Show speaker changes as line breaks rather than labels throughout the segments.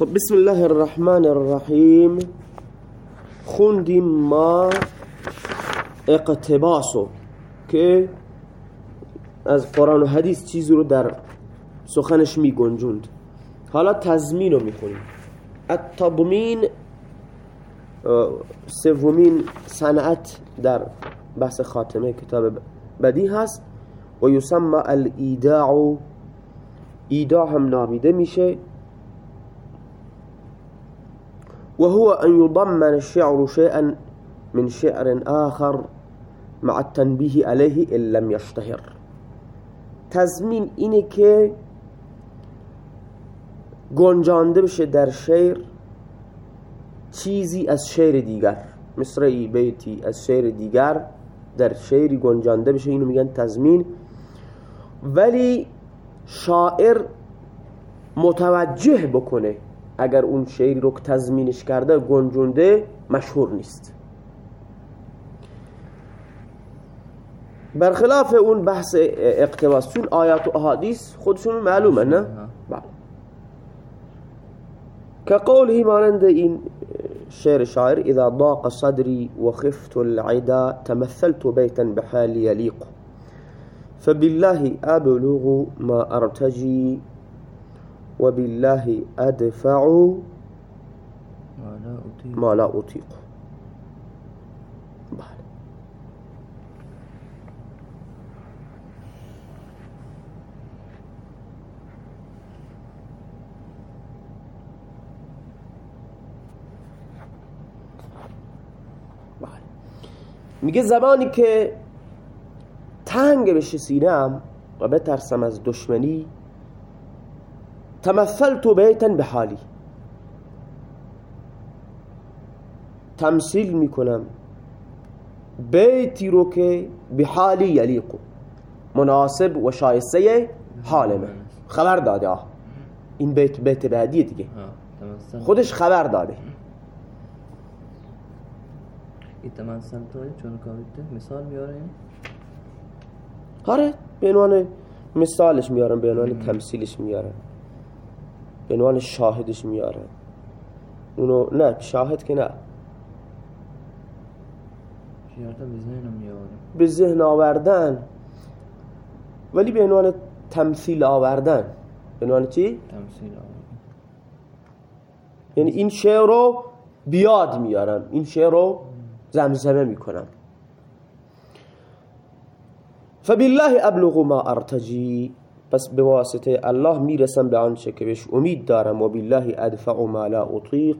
خب بسم الله الرحمن الرحیم. خوندیم ما اقتباسو که از قرآن و حدیث چیزی رو در سخنش می گنجوند حالا تزمین رو می خونیم التضمین سومین صنعت در بحث خاتمه کتاب بدی هست. و یسمى الایداع ایداع هم نامیده میشه. وهو أن يضمن الشعر شيئا من شعر آخر مع التنبيه عليه إن لم يشتهر. تزمین اینه گنجانده بشه در شعر چیزی از شعر دیگر. مصرعی بیتی از شعر دیگر در شعری گنجانده بشه. اینو میگن تزمین ولی شاعر متوجه بکنه اگر اون شعری رو تزمینش کرده گنجونده مشهور نیست. برخلاف اون بحث اقتباس چون آیات و احادیث خودشون معلومه نه؟ بله. كقوله مانند این شعر شاعر اذا ضاق صدري وخفت العدا تمثلت بيتا بحال يليق فبالله أبلغ ما أرتجي وبالله أدفع ما لا أطيق. بله بله میگه زمانی که تنگ بشه سینم و بترسم از دشمنی تمثلت بیتا به حالی تمثیل می‌کنم بیتی رو که به حالی یلیقو مناسب و شایسته حال من خبر داده آه. این بیت بیت بعدیه دیگه. خودش خبر داده.
این تمثل توی چون کاویته مثال میاریم؟
آره به عنوان مثالش میارم به عنوان تمثیلش میارم. به عنوان شاهدش میارم اونو نه شاهد که نه. به ذهن آوردن. ولی به عنوان تمثیل آوردن. به عنوان چی؟
تمثیل آوردن.
یعنی این شعر رو بیاد میارم. این شعر رو زمزمه می‌کنم. فبالله ابلغ ما ارتجی. پس به واسطه الله می‌رسم به آنچه که بهش امید دارم و بالله ادفع ما لا اطیق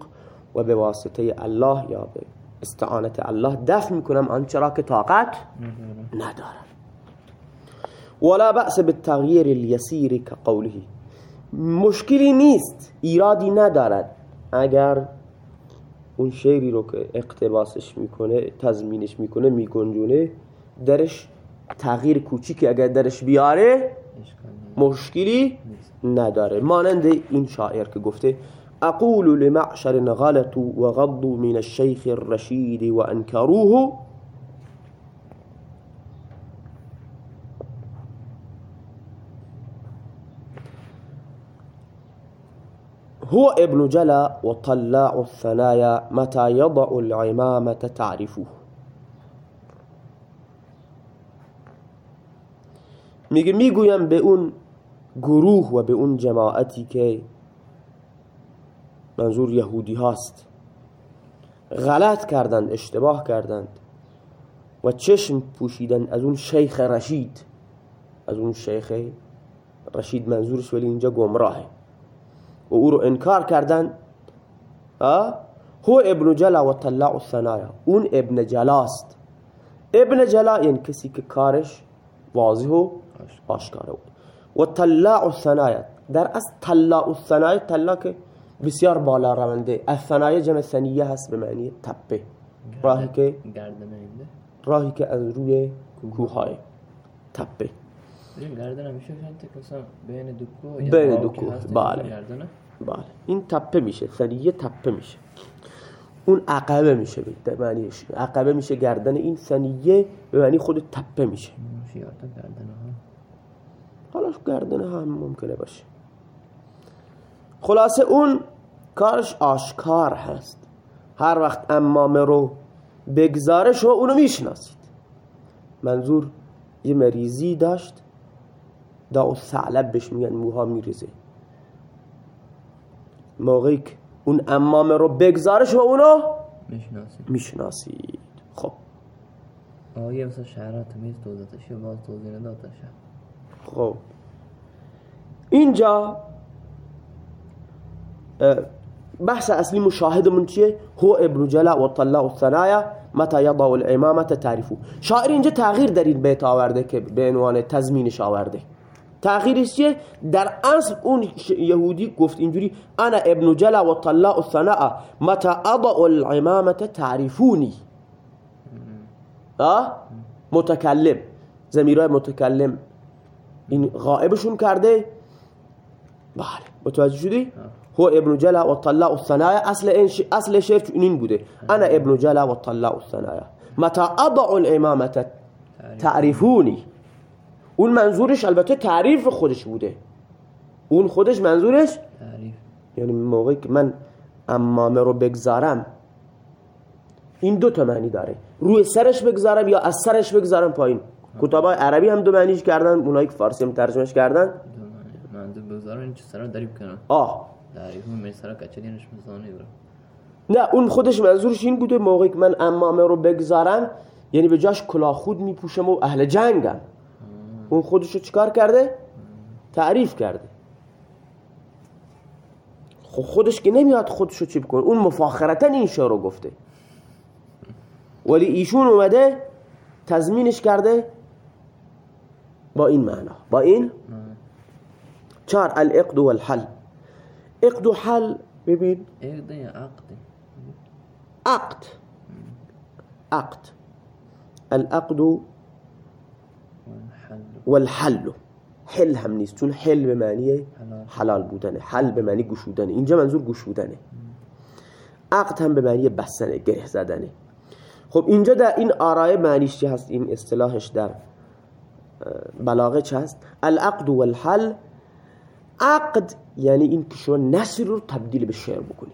و به واسطه الله یا به استعانت الله دفع می‌کنم آنچه را که طاقت ندارم. ولا بأس بالتغییر اليسیر كقوله مشکلی نیست ایرادی ندارد. اگر اون شعری رو که اقتباسش می‌کنه تضمینش می‌کنه میگنجونه درش تغییر کوچیکی اگر درش بیاره مشکلی نداره. مانند این شاعر که گفته أقول لمعشر غلطوا وغضوا من الشيخ الرشيد وانكروه هو ابن جلا وطلاع الثنايا متى يضع العمامة تعرفه. میگه می‌گویم به اون گروه و به اون جماعتی که منظور یهودی هاست. غلط کردند اشتباه کردند و چشم پوشیدن از اون شیخ رشید از اون شیخ رشید منظورش ولی اینجا گمراهه. و او رو انکار کردن هو ابن جلا و طلاع الثنایا. اون ابن جلاست. ابن جلا یعنی کسی که کارش واضح و آشکاره بود. و طلاع الثنایا در از طلاع الثنایا طلاع که بسیار بالا رونده. الثنایا جمع ثنیه هست به معنی تپه. راهی که راهی که از روی کوههای. تپه.
بین دو کوه
بین دو کوه. بله. بله. این تپه میشه. ثنیه تپه میشه. اون عقبه میشه به معنیش عقبه میشه گردن. این ثنیه به معنی خود تپه میشه. حالا گردن هم ممکنه باشه. خلاصه اون کارش آشکار هست. هر وقت امامه رو بگذاره شما اونو می‌شناسید. منظور یه مریضی داشت دا و ثعلب بهش میگن موها میریزه. موقعی که اون امامه رو بگذاره شما اونو
می‌شناسید.
می‌شناسید. خب.
آیه مثلا شهرات تمیز توضیحش باز توضیح نداد
خب. اینجا بحث اصلی مشاهدمون چیه؟ هو ابن جلا و طلاء الثنایا متى یضع الامامه تعرفو شاعر اینجا تغییر در این بیت آورده که به عنوان تضمینش آورده. تغییرش چیه؟ در اصل اون یهودی گفت اینجوری انا ابن جلا و طلاء الثناء متى اضع الامامه تعرفونی؟ متکلم. زمیرای متکلم. این غائبشون کرده. بله. متوجه شدی؟ هو ابن جلا و طلاء الثنایا. اصل این ش... اصل شعر این بوده. انا ابن جلا و طلاء الثنایا. متى اضع الامامه تعریفونی اون منظورش البته تعریف خودش بوده. اون خودش منظورش
تعریف.
یعنی موقعی که من امامه رو بگذارم این دو تا معنی داره. روی سرش بگذارم یا از سرش بگذارم پایین؟ کتابای عربی هم دو معنیش کردن اونایی که فارسی هم ترجمهش کردن. آه. نه اون خودش منظورش این بوده موقعی که من امامه رو بگذارم یعنی به جاش کلاه خود میپوشم و اهل جنگم. اون خودش رو چیکار کرده؟ تعریف کرده. خب خودش که نمیاد خودش رو چی بکنه اون مفاخرتا این شعر رو گفته. ولی ایشون اومده تضمینش کرده با این معنا. با این چهار العقد والحل. عقد و حل ببین
عقد یا عقد؟
عقد. عقد. العقد
والحل.
والحل حل هم نیست چون حل به معنی
حلال.
بودنه. حل به معنی گشودنه اینجا منظور گشودنه عقد هم به معنی بستنه گره زدنه. خب اینجا در این آرای معنیش چی هست؟ این اصطلاحش در بلاغه چه هست. العقد والحل. عقد یعنی این که شما نصر رو تبدیل به شعر بکنی.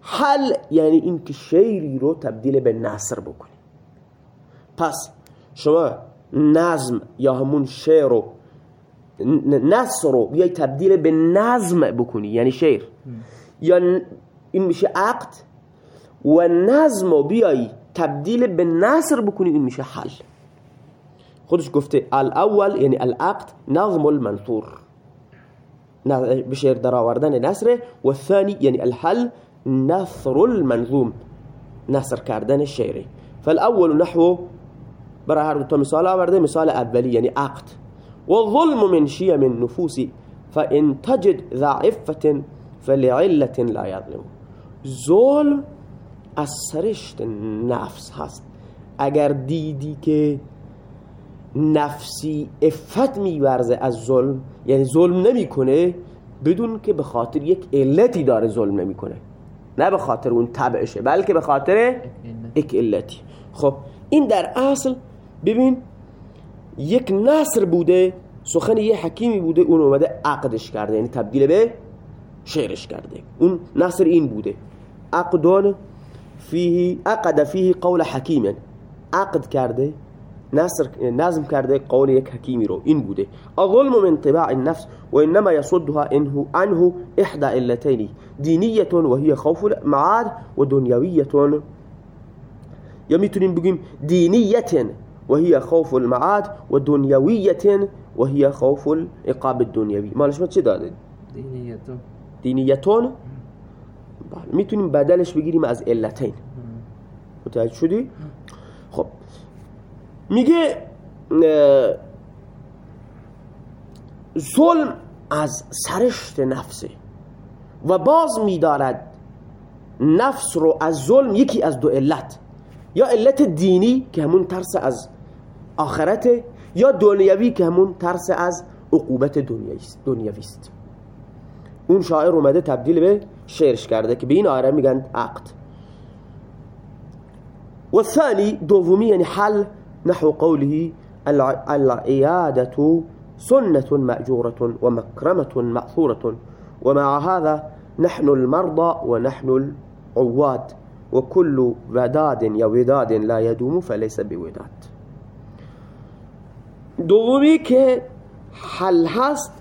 حل یعنی این که شعری رو تبدیل به نصر بکنی. پس شما نظم یا همون شعر رو نصر رو بیای تبدیل به نظم بکنی یعنی شعر. یا این میشه عقد و نظم رو بیای تبدیل به نصر بکنی این میشه حل. خودش گفته الأول یعنی العقد نظم المنثور. ن- به شعر در آوردن نصره و الثانی یعنی الحل نثر المنظوم نصر کردن شعره. فالأول نحو برای هر دو مثال آورده مثال اولی یعنی عقد. والظلم من شیم النفوس فإن تجد ذا عفة فلعلة لا يظلم. ظلم از سرشت نفس هست. اگر دیدی که نفسی افت میورزه از ظلم. یعنی ظلم نمی‌کنه بدون که به خاطر یک علتی داره ظلم نمی‌کنه. نه به خاطر اون طبعشه بلکه به خاطر یک علتی. خب این در اصل ببین یک نصر بوده سخن یه حکیمی بوده اون اومده عقدش کرده یعنی تبدیل به شعرش کرده. اون نصر این بوده. عقدان فیه عقد فیه قول حکیم عقد کرده نظم کرده قول یک حکیمی رو. این بوده. الظلم من طباع النفس وانما يصدها انه عنه احدى علتين دينيه وهي خوف المعاد ودنيويه یا می‌تونیم بگیم دینیت وهي خوف المعاد و دنیویت وهي خوف العقاب الدنیوی مالش ما چه داده؟
دینیتو
دینیتون؟ بله. می‌تونیم بدلش بگیریم از علتین. متوجه شدی؟ خب. میگه ظلم از سرشت نفسه و باز میدارد نفس رو از ظلم یکی از دو علت یا علت دینی که همون ترس از آخرته یا دنیوی که همون ترس از عقوبت دنیوی است- اون شاعر اومده تبدیل به شعرش کرده که به این آره میگن عقد. والثاني دومي يعني حل نحو قوله الع- العيادة سنة مأجورة ومكرمة مأثورة. ومع هذا نحن المرضى ونحن العواد وكل وداد یا وداد لا يدوم فليس بوداد. دومی که حل هست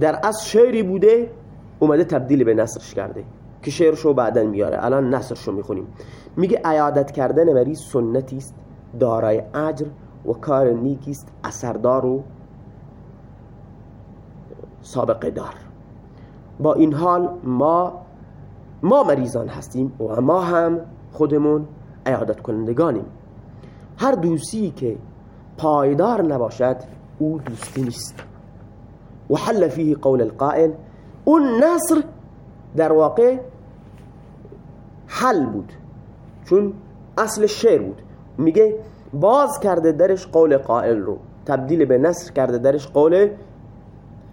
در از شعری بوده اومده تبدیل به نصرش کرده که شعرشو بعدا میاره. الان نصرشو می‌خونیم. میگه عیادت کردن مریض سنتی است. دارای اجر و کار نیکی است اثردار و سابقه دار. با این حال ما ما مریضان هستیم و ما هم خودمون عیادت کنندگانیم. هر دوستی که پایدار نباشد او دوستی نیست. و حل فیه قول القائل اون نصر در واقع حل بود چون اصل شعر بود. میگه باز کرده درش قول قائل رو تبدیل به نصر کرده درش قول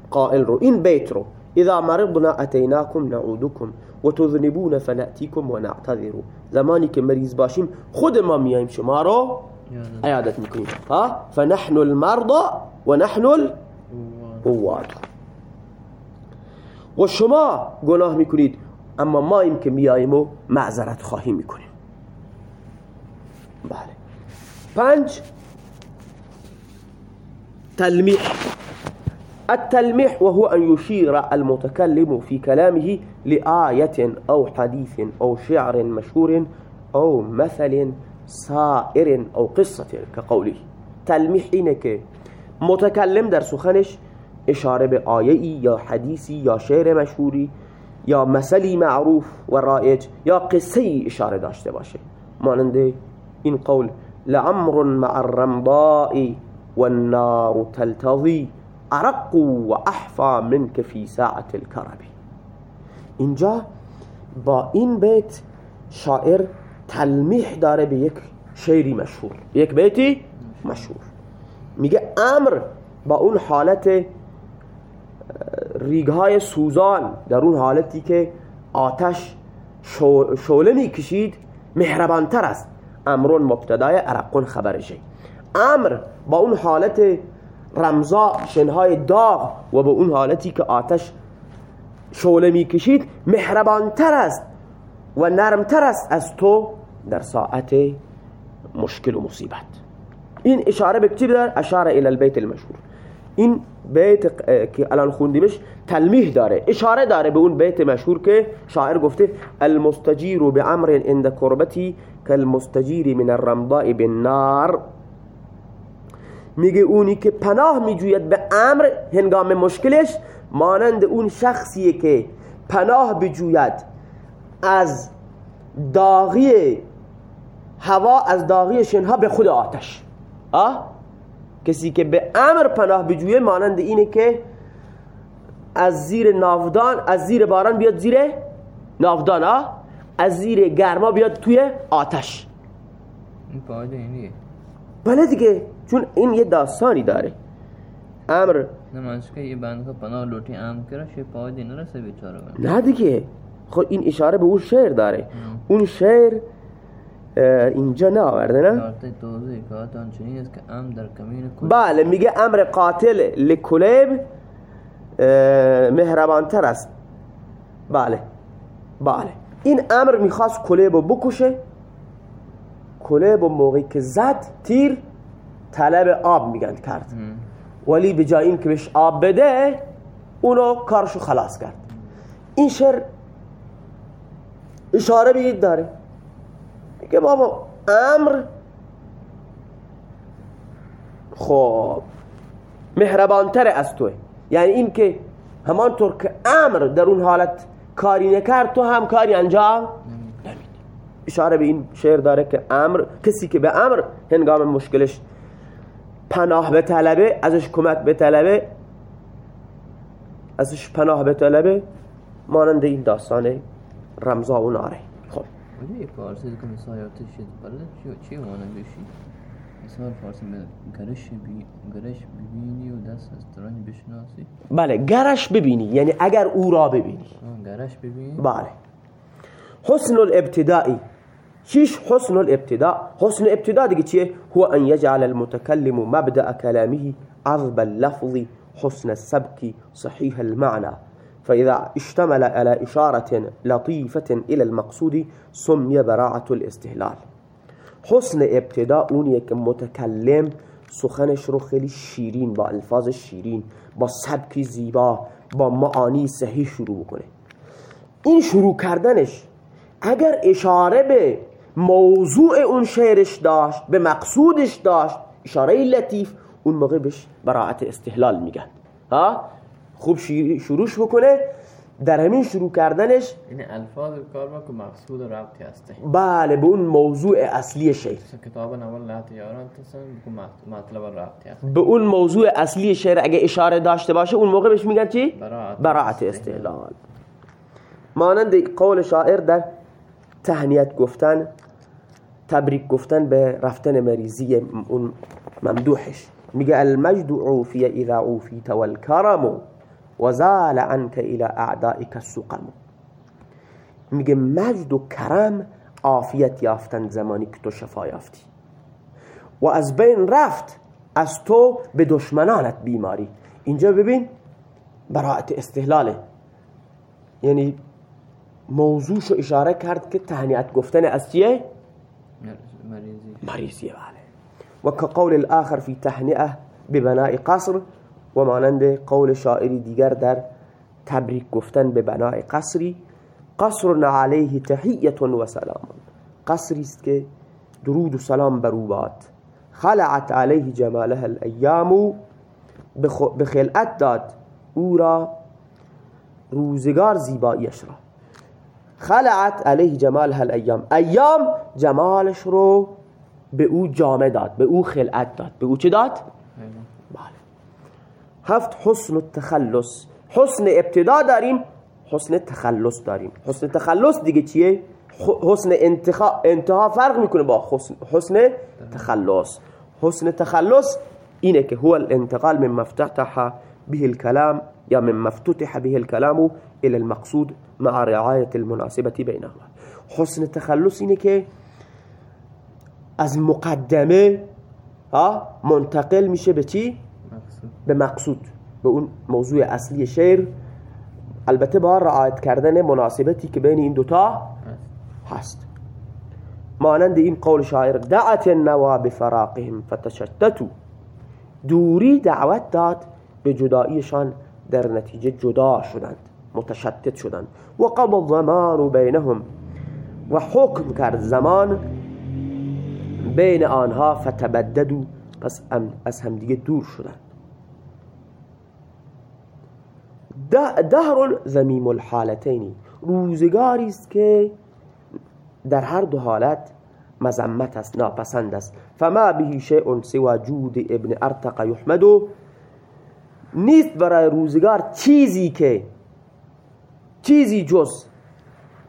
قائل رو. این بیت رو اذا مرضنا اتیناکم نعودکم و تذنبون فنأتیکم و نعتذرو. زمانی که مریض باشیم خود ما میایم شما رو عیادت می‌کنیم. ها؟ فنحن المرضى و نحن القواد. و شما گناه می‌کنید اما ما این که میاییم و معذرت خواهی می‌کنیم. بله. پنج تلمیح التلميح وهو أن يشير المتكلم في كلامه لآية أو حديث أو شعر مشهور أو مثل سائر أو قصة كقوله. تلميح إنك. متكلم در سخنش إشارة به آیه یا حدیثی یا شعر مشهوری یا مثلی معروف و رایج یا قصة إشارة داشته باشه. مانند این قول لعمر مع الرمضاء والنار تلتضي ارق و احفا منك فی ساعت الكربی اینجا با این بیت شاعر تلمیح داره به یک شعری مشهور. یک بیتی مشهور. میگه امر با اون حالت ریگهای سوزان در اون حالتی که آتش شعله می‌کشید مهربانتر است. امرون مبتدای ارقون خبرشه امر با اون حالت رمزا شنهای داغ و به اون حالتی که آتش شعله می‌کشید مهربانتر است و نرمتر است از تو در ساعت مشکل و مصیبت. این اشاره به چی داره اشاره الى البیت المشهور. این بیت که الان خوندیمش تلمیح داره اشاره داره به اون بیت مشهور که شاعر گفته المستجیر بعمر عند کربتی کالمستجیر من الرمضاء بالنار میگه اونی که پناه میجوید به امر هنگام مشکلش مانند اون شخصیه که پناه بجوید از داغی هوا از داغی شنها به خود آتش آه؟ کسی که به امر پناه بجوید مانند اینه که از زیر نافدان از زیر باران بیاد زیر نافدان آه؟ از زیر گرما بیاد توی آتش.
این
بله دیگه چون این یه داستانی داره. امر
نه منش که یه بند که پناه لوٹی عام کرا شی پایده نرسه بیچاره
نه دیگه. خب این اشاره به اون شعر داره. اون شعر اینجا نه آورده نه؟
دارته توضیح که آن چنین است که ام در کمین کل
بله میگه امر قاتل لکلیب مهربانتر است. بله بله. این امر می‌خواست کلیب رو بکشه. کلیب و موقعی که زد تیر طلب آب میگن کرد. ولی به جای این که بهش آب بده اونو کارشو خلاص کرد. این شعر اشاره به داره. که بابا امر. خب مهربانتر از توه. یعنی این که همانطور که امر در اون حالت کاری نکرد تو هم کاری انجام نمیدی. اشاره به این شعر داره که امر کسی که به امر هنگام مشکلش پناه به طلبه ازش کمک به طلبه ازش پناه به طلبه مانند این داستان رمزا و ناره.
یه فارسی که مثال یادتش شد بله چی چی مانند بشی مثال فارسی گرش بی گرش ببینی و دست از ترانی بشناسی.
بله گرش ببینی یعنی اگر او را ببینی.
گرش ببینی؟
بله. حسن الابتدائی چیش حسن الابتداء؟ حسن ابتداء دیگه چیه؟ هو ان يجعل المتكلم مبدأ كلامه عذب اللفظ حسن السبك صحيح المعنى فإذا اشتمل على إشارة لطيفة إلى المقصود سمي براعة الاستهلال. حسن ابتداء اونیه که متکلم سخنش رو خیلی شیرین با الفاظ شیرین با سبکی زیبا با معانی صحیح شروع کنه این شروع کردنش اگر اشاره به موضوع اون شعرش داشت به مقصودش داشت اشاره لطیف اون موقع بهش براعت استحلال میگن. ها؟ خوب شروعش بکنه. در همین شروع کردنش
این الفاظ کار با که مقصود و ربطی هسته
بله به اون موضوع اصلی شعر.
کتاب نوال لحت یاران مطلب ربطی هسته
به اون موضوع اصلی شعر اگه اشاره داشته باشه اون موقع بهش میگن چی؟ براعت استحلال. مانند قول شاعر در تهنیت گفتن تبریک گفتن به رفتن مریضی اون ممدوحش. میگه المجد عوفی اذا عوفیت والکرم. وزال عنك إلى أعدائك السقم میگه مجد و کرم عافیت یافتن زمانی که تو شفا یافتی. و از بین رفت از تو به دشمنانت بیماری. اینجا ببین براعت استحلاله. یعنی موضوعش اشاره کرد که تهنیت گفتن از چیه؟ مریضی. بله. و که قول الآخر فی تهنئه ببناء قصر. و مانند قول شاعری دیگر در تبریک گفتن به بناء قصری قصر علیه تحییت و سلام قصری است که درود و سلام بر او باد. خلعت علیه جمالها الایام به خلعت داد او را روزگار زیباییش را. خلعت علیه جمالها الایام ایام جمالش رو به او جامه داد به او خلعت داد. به او چه داد؟ هفت حسن التخلص. حسن ابتدا داریم حسن تخلص داریم. حسن تخلص دیگه چیه؟ حسن انتها فرق می‌کنه با حسن, حسن تخلص. حسن تخلص اینه که هو الانتقال من مفتتح به الكلام یا من مفتتح به الكلام الى المقصود مع رعایة المناسبة بینهما. حسن تخلص اینه که از مقدمه منتقل میشه به چی؟ به مقصود به اون موضوع اصلی شعر. البته با رعایت کردن مناسبتی که بین این دوتا هست. مانند این قول شاعر دعت النوا بفراقهم فتشتتو دوری دعوت داد به جداییشان در نتیجه جدا شدند متشتت شدند. و قضى الزمان بینهم. و حکم کرد زمان بین آنها فتبددو پس از همدیگه دور شدند. دهر زمیم الحالتینی روزگاری است که در هر دو حالت مذمت است ناپسند است. فما به شیء سوى جود ابن ارتق یحمدو نیست برای روزگار چیزی که چیزی جز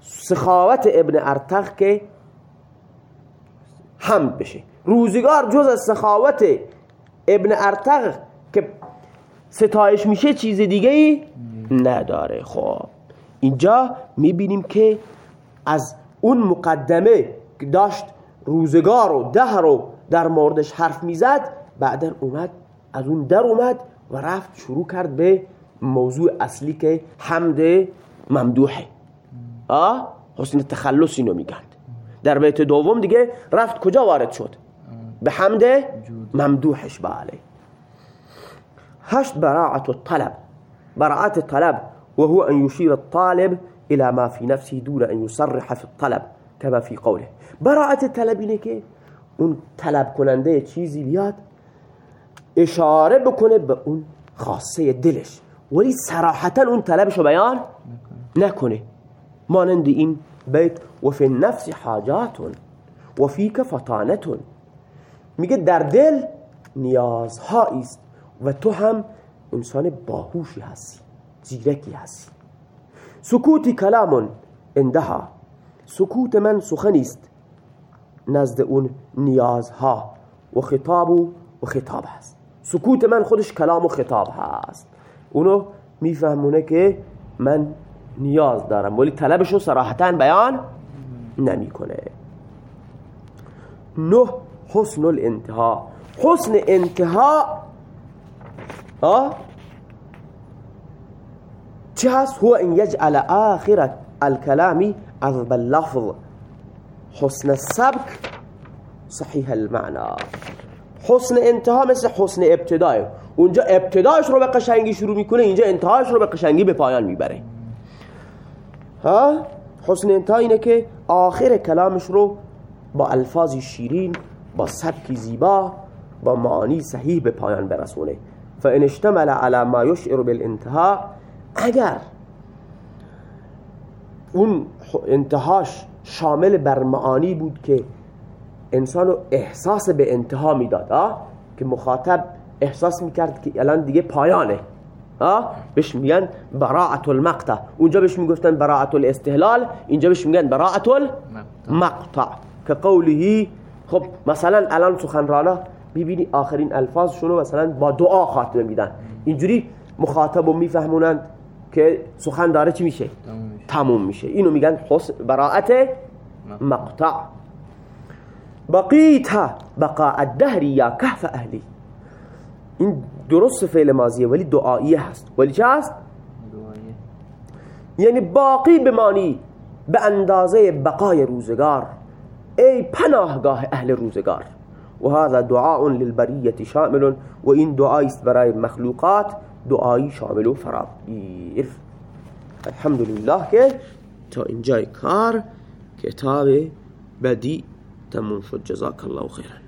سخاوت ابن ارتق که حمد بشه. روزگار جز سخاوت ابن ارتق که ستایش میشه چیز دیگه ای نداره. خب اینجا می‌بینیم که از اون مقدمه که داشت روزگار و ده رو در موردش حرف می‌زد بعدا اومد از اون در اومد و رفت شروع کرد به موضوع اصلی که حمد ممدوحه. آه حسن تخلص اینو میگند در بیت دوم دیگه رفت کجا وارد شد؟ به حمد ممدوحش. بله. هشت براعة الطلب. براعة الطلب وهو أن يشير الطالب إلى ما في نفسه دون أن يصرح في الطلب كما في قوله. براعة الطلب اینه که اون طلب کننده چیزی بیاد اشاره بکنه به اون خاصه دلش. ولی صراحتا اون طلبشو بیان نکنه. مانند این بیت و فی النفس حاجات و فیک فطانت در دل نیازهایی است و تو هم انسان باهوشی هستی زیرکی هستی سکوتی کلام اندها. سکوت من سخنی است. نزد اون نیازها و خطاب و خطاب هست. سکوت من خودش کلام و خطاب هست. اونو میفهمونه که من نیاز دارم. ولی طلبشو صراحتا بیان نمی‌کنه. نه حسن الانتها. حسن انتها چه هست هو ان یجعل آخر الكلامی عذب اللفظ. حسن السبک صحیح المعنى. حسن انتها مثل حسن ابتدای اونجا ابتدایش رو به قشنگی شروع می‌کنه اینجا انتهاش رو به قشنگی به پایان می‌بره. ها؟ حسن انتها اینه که آخر کلامش رو با الفاظی شیرین با سبکی زیبا با معانی صحیح به پایان برسونه. فان اشتمل على ما يشعر بالانتهاء اگر اون انتهاش شامل بر معانی بود که انسانو احساس به انتها می‌داد که مخاطب احساس می‌کرد که الان دیگه پایانه ها بهش میگن براعت المقطع. اونجا بهش می‌گفتن براعت الاستهلال اینجا بهش میگن براعت المقطع. که قوله خب مثلا الان سخنرانا ببینی آخرین الفاظشونو مثلا با دعا خاتمه میدن. اینجوری مخاطبو میفهمونند. که سخن داره چی میشه؟ تموم میشه. اینو میگن براعت مقطع. بقیت بقاء الدهر یا کهف اهلی. این درست فعل ماضیه ولی دعاییه هست. ولی چه هست؟ یعنی باقی بمانی به اندازه بقای روزگار. ای پناهگاه اهل روزگار. و هذا دعاء للبریت شامل و این دعایی است برای مخلوقات. دعایی شامل و فراگیر الحمدلله که تا اینجای کار کتاب بدی تموم شد. جزاک الله خیرا.